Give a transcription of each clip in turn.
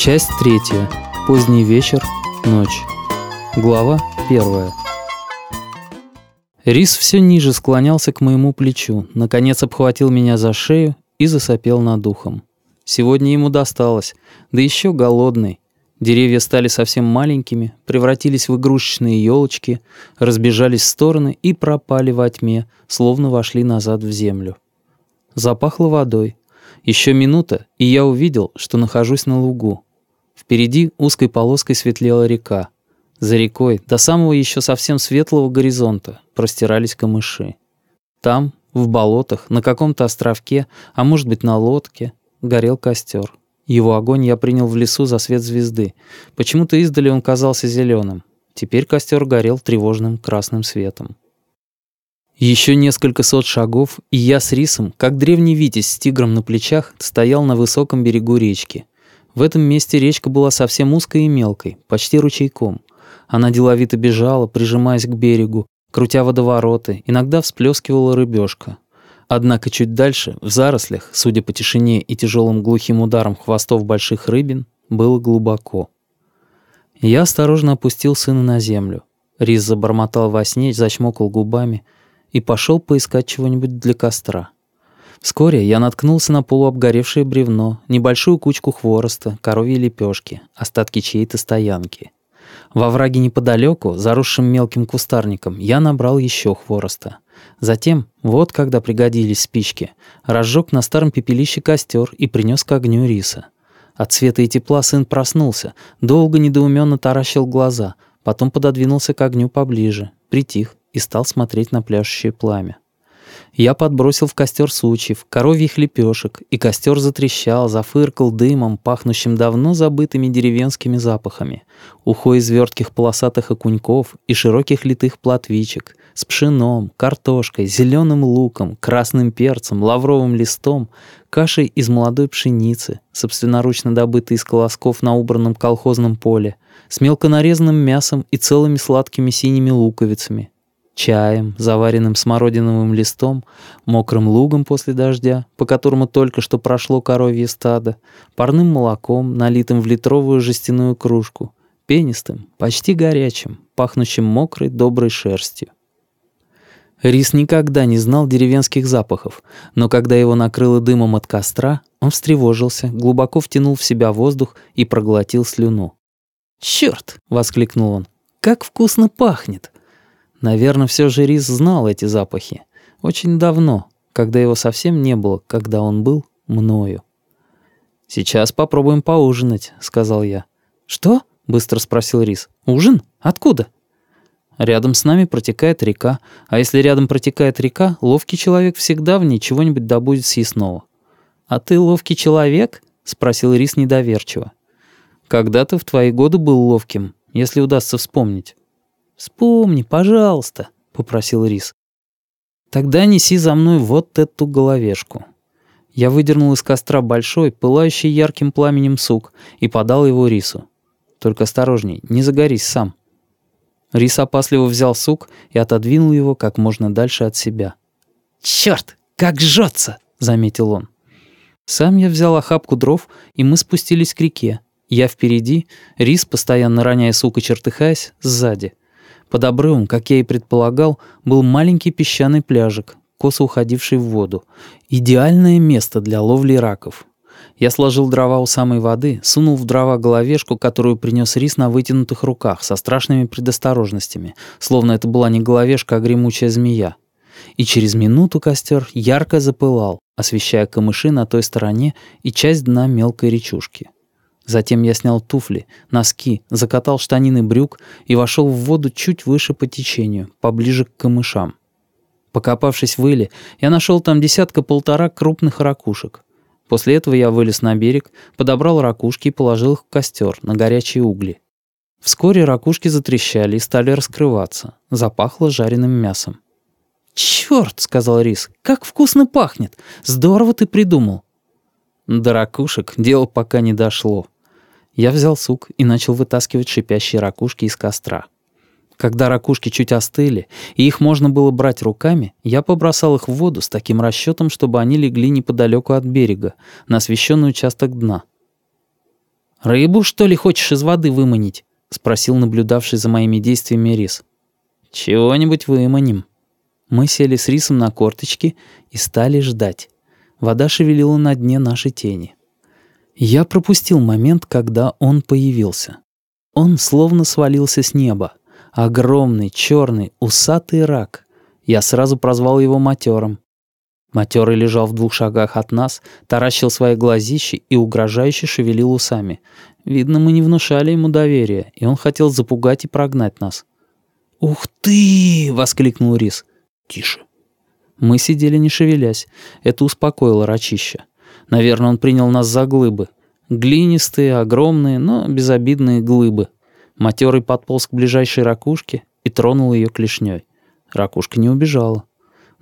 Часть третья. Поздний вечер. Ночь. Глава первая. Рис все ниже склонялся к моему плечу, наконец обхватил меня за шею и засопел над ухом. Сегодня ему досталось, да еще голодный. Деревья стали совсем маленькими, превратились в игрушечные елочки, разбежались в стороны и пропали во тьме, словно вошли назад в землю. Запахло водой. Еще минута, и я увидел, что нахожусь на лугу. Впереди узкой полоской светлела река. За рекой, до самого еще совсем светлого горизонта, простирались камыши. Там, в болотах, на каком-то островке, а может быть на лодке, горел костер. Его огонь я принял в лесу за свет звезды. Почему-то издали он казался зеленым. Теперь костер горел тревожным красным светом. Еще несколько сот шагов, и я с рисом, как древний витязь с тигром на плечах, стоял на высоком берегу речки. В этом месте речка была совсем узкой и мелкой, почти ручейком. Она деловито бежала, прижимаясь к берегу, крутя водовороты, иногда всплескивала рыбешка. Однако чуть дальше, в зарослях, судя по тишине и тяжелым глухим ударам хвостов больших рыбин, было глубоко. Я осторожно опустил сына на землю. Рис забормотал во сне, зачмокал губами и пошел поискать чего-нибудь для костра. Вскоре я наткнулся на полуобгоревшее бревно, небольшую кучку хвороста, коровьи лепешки, остатки чьей-то стоянки. Во враге неподалеку, заросшим мелким кустарником, я набрал еще хвороста. Затем, вот когда пригодились спички, разжег на старом пепелище костер и принес к огню риса. От света и тепла сын проснулся, долго недоуменно таращил глаза, потом пододвинулся к огню поближе, притих и стал смотреть на пляшущее пламя. Я подбросил в костер сучьев, коровьих лепешек, и костер затрещал, зафыркал дымом, пахнущим давно забытыми деревенскими запахами. Ухо из вертких полосатых окуньков и широких литых платвичек, с пшеном, картошкой, зеленым луком, красным перцем, лавровым листом, кашей из молодой пшеницы, собственноручно добытой из колосков на убранном колхозном поле, с мелко нарезанным мясом и целыми сладкими синими луковицами, чаем, заваренным смородиновым листом, мокрым лугом после дождя, по которому только что прошло коровье стадо, парным молоком, налитым в литровую жестяную кружку, пенистым, почти горячим, пахнущим мокрой доброй шерстью. Рис никогда не знал деревенских запахов, но когда его накрыло дымом от костра, он встревожился, глубоко втянул в себя воздух и проглотил слюну. «Чёрт!» — воскликнул он. «Как вкусно пахнет!» Наверное, все же Рис знал эти запахи. Очень давно, когда его совсем не было, когда он был мною. «Сейчас попробуем поужинать», — сказал я. «Что?» — быстро спросил Рис. «Ужин? Откуда?» «Рядом с нами протекает река, а если рядом протекает река, ловкий человек всегда в ней чего-нибудь добудет съестного». «А ты ловкий человек?» — спросил Рис недоверчиво. «Когда-то в твои годы был ловким, если удастся вспомнить». «Вспомни, пожалуйста», — попросил Рис. «Тогда неси за мной вот эту головешку». Я выдернул из костра большой, пылающий ярким пламенем сук и подал его Рису. «Только осторожней, не загорись сам». Рис опасливо взял сук и отодвинул его как можно дальше от себя. «Чёрт, как жжётся!» — заметил он. Сам я взял охапку дров, и мы спустились к реке. Я впереди, Рис, постоянно роняя сук и чертыхаясь, сзади. Под обрывом, как я и предполагал, был маленький песчаный пляжик, косо уходивший в воду. Идеальное место для ловли раков. Я сложил дрова у самой воды, сунул в дрова головешку, которую принес рис на вытянутых руках, со страшными предосторожностями, словно это была не головешка, а гремучая змея. И через минуту костер ярко запылал, освещая камыши на той стороне и часть дна мелкой речушки. Затем я снял туфли, носки, закатал штанины брюк и вошел в воду чуть выше по течению, поближе к камышам. Покопавшись в иле, я нашел там десятка-полтора крупных ракушек. После этого я вылез на берег, подобрал ракушки и положил их в костер на горячие угли. Вскоре ракушки затрещали и стали раскрываться. Запахло жареным мясом. «Чёрт!» — сказал Рис. «Как вкусно пахнет! Здорово ты придумал!» До ракушек дело пока не дошло. Я взял сук и начал вытаскивать шипящие ракушки из костра. Когда ракушки чуть остыли, и их можно было брать руками, я побросал их в воду с таким расчетом, чтобы они легли неподалеку от берега, на освещенный участок дна. «Рыбу, что ли, хочешь из воды выманить?» — спросил наблюдавший за моими действиями Рис. «Чего-нибудь выманим». Мы сели с Рисом на корточки и стали ждать. Вода шевелила на дне нашей тени. Я пропустил момент, когда он появился. Он словно свалился с неба. Огромный, черный, усатый рак. Я сразу прозвал его матером. Матерый лежал в двух шагах от нас, таращил свои глазищи и угрожающе шевелил усами. Видно, мы не внушали ему доверия, и он хотел запугать и прогнать нас. «Ух ты!» — воскликнул Рис. «Тише». Мы сидели не шевелясь. Это успокоило рачища. Наверное, он принял нас за глыбы. Глинистые, огромные, но безобидные глыбы. Матерый подполз к ближайшей ракушке и тронул ее клешней. Ракушка не убежала.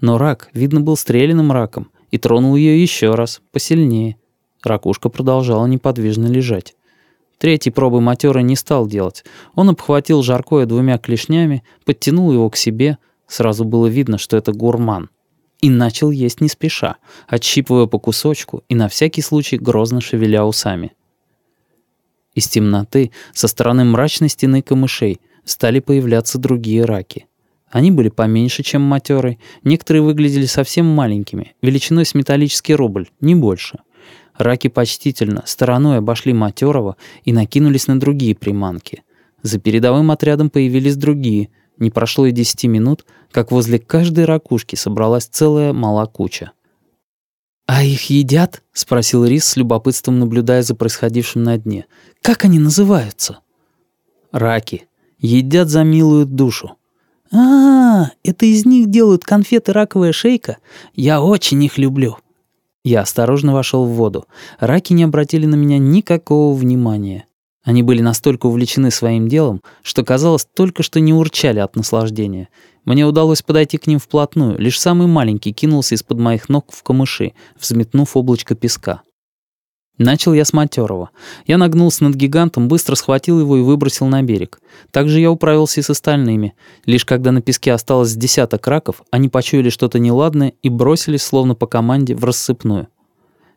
Но рак, видно, был стрелянным раком и тронул ее еще раз, посильнее. Ракушка продолжала неподвижно лежать. Третий пробы матерый не стал делать. Он обхватил жаркое двумя клешнями, подтянул его к себе. Сразу было видно, что это гурман. И начал есть не спеша, отщипывая по кусочку и на всякий случай грозно шевеля усами. Из темноты, со стороны мрачной стены камышей, стали появляться другие раки. Они были поменьше, чем матерый, некоторые выглядели совсем маленькими, величиной с металлический рубль, не больше. Раки почтительно, стороной обошли матерого и накинулись на другие приманки. За передовым отрядом появились другие. Не прошло и десяти минут, как возле каждой ракушки собралась целая мала куча. «А их едят?» — спросил Рис с любопытством, наблюдая за происходившим на дне. «Как они называются?» «Раки. Едят за милую душу». А, -а, «А, это из них делают конфеты раковая шейка? Я очень их люблю». Я осторожно вошел в воду. Раки не обратили на меня никакого внимания. Они были настолько увлечены своим делом, что, казалось, только что не урчали от наслаждения. Мне удалось подойти к ним вплотную, лишь самый маленький кинулся из-под моих ног в камыши, взметнув облачко песка. Начал я с матерого. Я нагнулся над гигантом, быстро схватил его и выбросил на берег. Также я управился и с остальными. Лишь когда на песке осталось десяток раков, они почуяли что-то неладное и бросились, словно по команде, в рассыпную.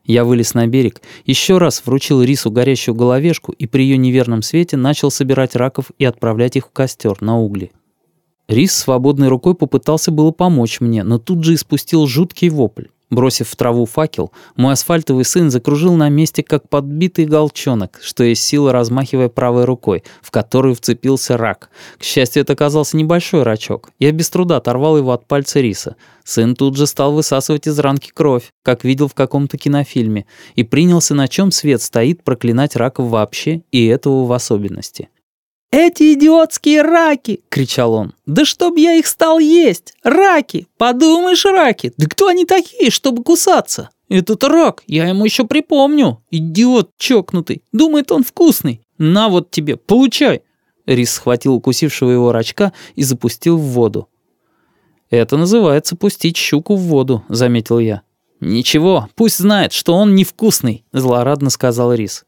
Я вылез на берег, еще раз вручил рису горящую головешку и при ее неверном свете начал собирать раков и отправлять их в костер на угли. Рис свободной рукой попытался было помочь мне, но тут же испустил жуткий вопль. Бросив в траву факел, мой асфальтовый сын закружил на месте, как подбитый голчонок, что есть сила, размахивая правой рукой, в которую вцепился рак. К счастью, это оказался небольшой рачок. Я без труда оторвал его от пальца риса. Сын тут же стал высасывать из ранки кровь, как видел в каком-то кинофильме, и принялся, на чем свет стоит, проклинать раков вообще и этого в особенности. «Эти идиотские раки!» — кричал он. «Да чтоб я их стал есть! Раки! Подумаешь, раки! Да кто они такие, чтобы кусаться? Этот рак, я ему еще припомню. Идиот чокнутый. Думает, он вкусный. На вот тебе, получай!» Рис схватил укусившего его рачка и запустил в воду. «Это называется пустить щуку в воду», — заметил я. «Ничего, пусть знает, что он невкусный», — злорадно сказал Рис.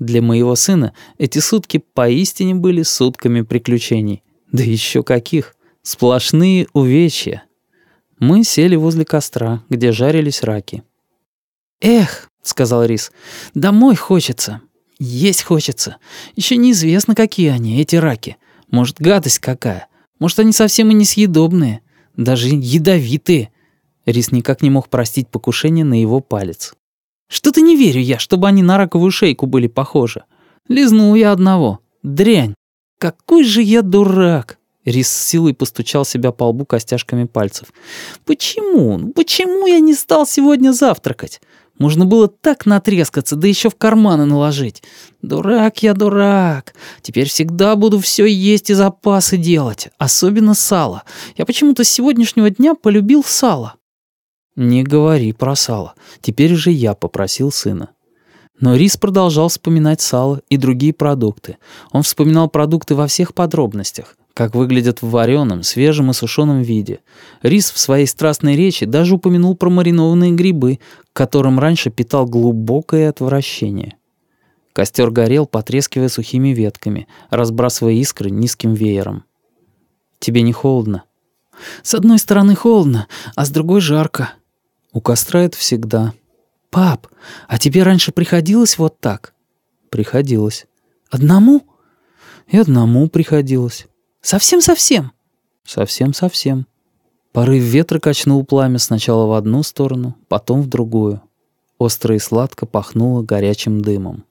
Для моего сына эти сутки поистине были сутками приключений. Да еще каких! Сплошные увечья. Мы сели возле костра, где жарились раки. «Эх», — сказал Рис, — «домой хочется. Есть хочется. Еще неизвестно, какие они, эти раки. Может, гадость какая. Может, они совсем и несъедобные. Даже ядовитые». Рис никак не мог простить покушение на его палец. Что-то не верю я, чтобы они на раковую шейку были похожи. Лизнул я одного. Дрянь. Какой же я дурак. Рис с силой постучал себя по лбу костяшками пальцев. «Почему? Ну почему я не стал сегодня завтракать? Можно было так натрескаться, да еще в карманы наложить. Дурак я, дурак. Теперь всегда буду все есть и запасы делать, особенно сало. Я почему-то с сегодняшнего дня полюбил сало. «Не говори про сало. Теперь же я попросил сына». Но Рис продолжал вспоминать сало и другие продукты. Он вспоминал продукты во всех подробностях, как выглядят в вареном, свежем и сушеном виде. Рис в своей страстной речи даже упомянул про маринованные грибы, к которым раньше питал глубокое отвращение. Костер горел, потрескивая сухими ветками, разбрасывая искры низким веером. «Тебе не холодно?» «С одной стороны холодно, а с другой жарко». «У костра это всегда». «Пап, а тебе раньше приходилось вот так?» «Приходилось». «Одному?» «И одному приходилось». «Совсем-совсем?» «Совсем-совсем». Порыв ветра качнул пламя сначала в одну сторону, потом в другую. Остро и сладко пахнуло горячим дымом.